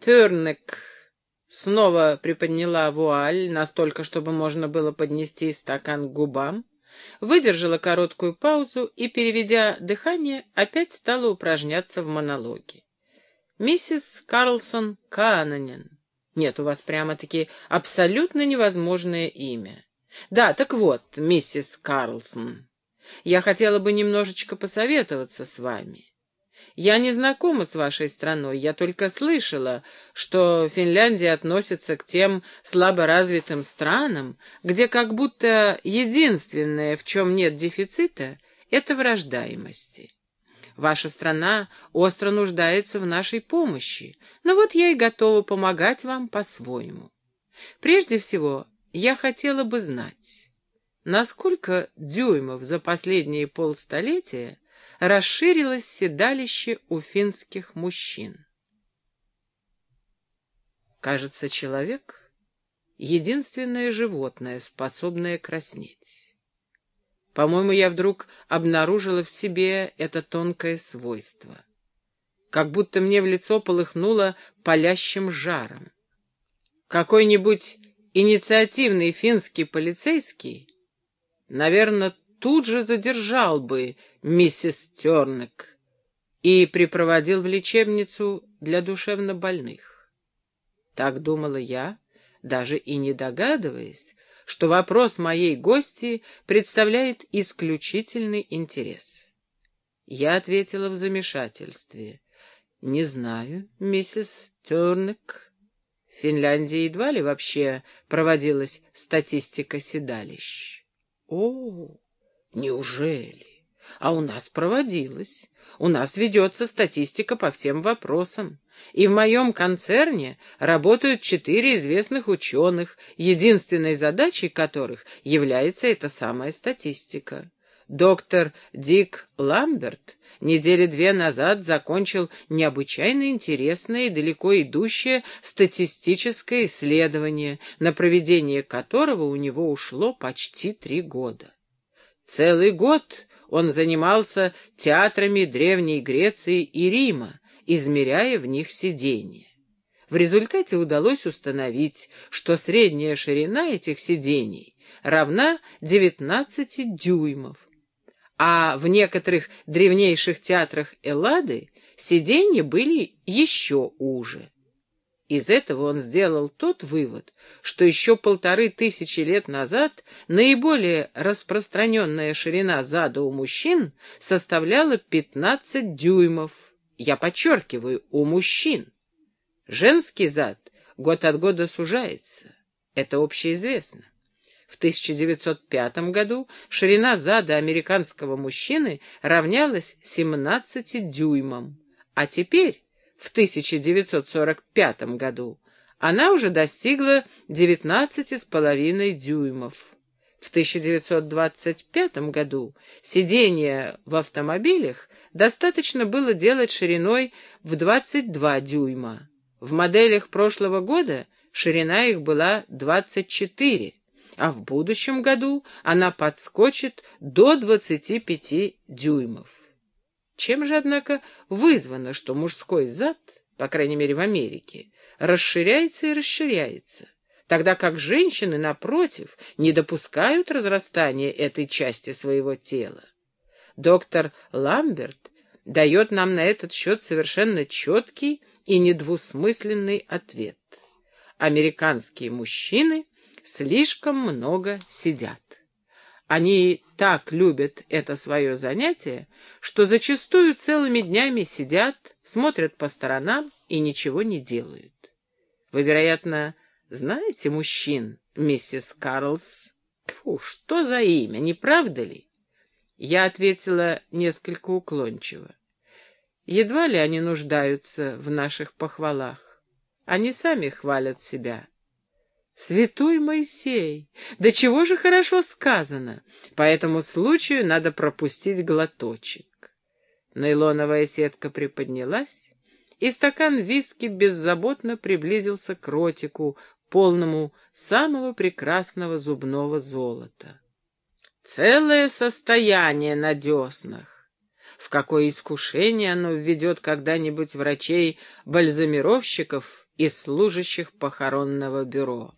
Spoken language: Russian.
Тюрнек снова приподняла вуаль настолько, чтобы можно было поднести стакан к губам, выдержала короткую паузу и, переведя дыхание, опять стала упражняться в монологе. «Миссис Карлсон Канонен. Нет, у вас прямо-таки абсолютно невозможное имя. Да, так вот, миссис Карлсон, я хотела бы немножечко посоветоваться с вами. Я не знакома с вашей страной, я только слышала, что Финляндия относится к тем слаборазвитым странам, где как будто единственное, в чем нет дефицита, это враждаемости. Ваша страна остро нуждается в нашей помощи, но вот я и готова помогать вам по-своему. Прежде всего, я хотела бы знать, насколько дюймов за последние полстолетия расширилось седалище у финских мужчин. Кажется, человек — единственное животное, способное краснеть. По-моему, я вдруг обнаружила в себе это тонкое свойство. Как будто мне в лицо полыхнуло палящим жаром. Какой-нибудь инициативный финский полицейский, наверное, тут же задержал бы миссис Тернек и припроводил в лечебницу для душевнобольных. Так думала я, даже и не догадываясь, что вопрос моей гости представляет исключительный интерес. Я ответила в замешательстве. «Не знаю, миссис Тернек. В Финляндии едва ли вообще проводилась статистика седалищ». «О, Неужели? А у нас проводилось. У нас ведется статистика по всем вопросам. И в моем концерне работают четыре известных ученых, единственной задачей которых является эта самая статистика. Доктор Дик Ламберт недели две назад закончил необычайно интересное и далеко идущее статистическое исследование, на проведение которого у него ушло почти три года. Целый год он занимался театрами Древней Греции и Рима, измеряя в них сиденья. В результате удалось установить, что средняя ширина этих сидений равна 19 дюймов, а в некоторых древнейших театрах Эллады сиденья были еще уже. Из этого он сделал тот вывод, что еще полторы тысячи лет назад наиболее распространенная ширина зада у мужчин составляла 15 дюймов. Я подчеркиваю, у мужчин. Женский зад год от года сужается. Это общеизвестно. В 1905 году ширина зада американского мужчины равнялась 17 дюймам, а теперь в 1945 году, она уже достигла 19,5 дюймов. В 1925 году сиденья в автомобилях достаточно было делать шириной в 22 дюйма. В моделях прошлого года ширина их была 24, а в будущем году она подскочит до 25 дюймов. Чем же, однако, вызвано, что мужской зад, по крайней мере в Америке, расширяется и расширяется, тогда как женщины, напротив, не допускают разрастания этой части своего тела? Доктор Ламберт дает нам на этот счет совершенно четкий и недвусмысленный ответ. Американские мужчины слишком много сидят. Они так любят это свое занятие, что зачастую целыми днями сидят, смотрят по сторонам и ничего не делают. Вы, вероятно, знаете мужчин, миссис Карлс? Фу, что за имя, не правда ли? Я ответила несколько уклончиво. Едва ли они нуждаются в наших похвалах. Они сами хвалят себя. Святой Моисей! Да чего же хорошо сказано! По этому случаю надо пропустить глоточек. Нейлоновая сетка приподнялась, и стакан виски беззаботно приблизился к ротику, полному самого прекрасного зубного золота. Целое состояние на деснах. В какое искушение оно введет когда-нибудь врачей-бальзамировщиков и служащих похоронного бюро.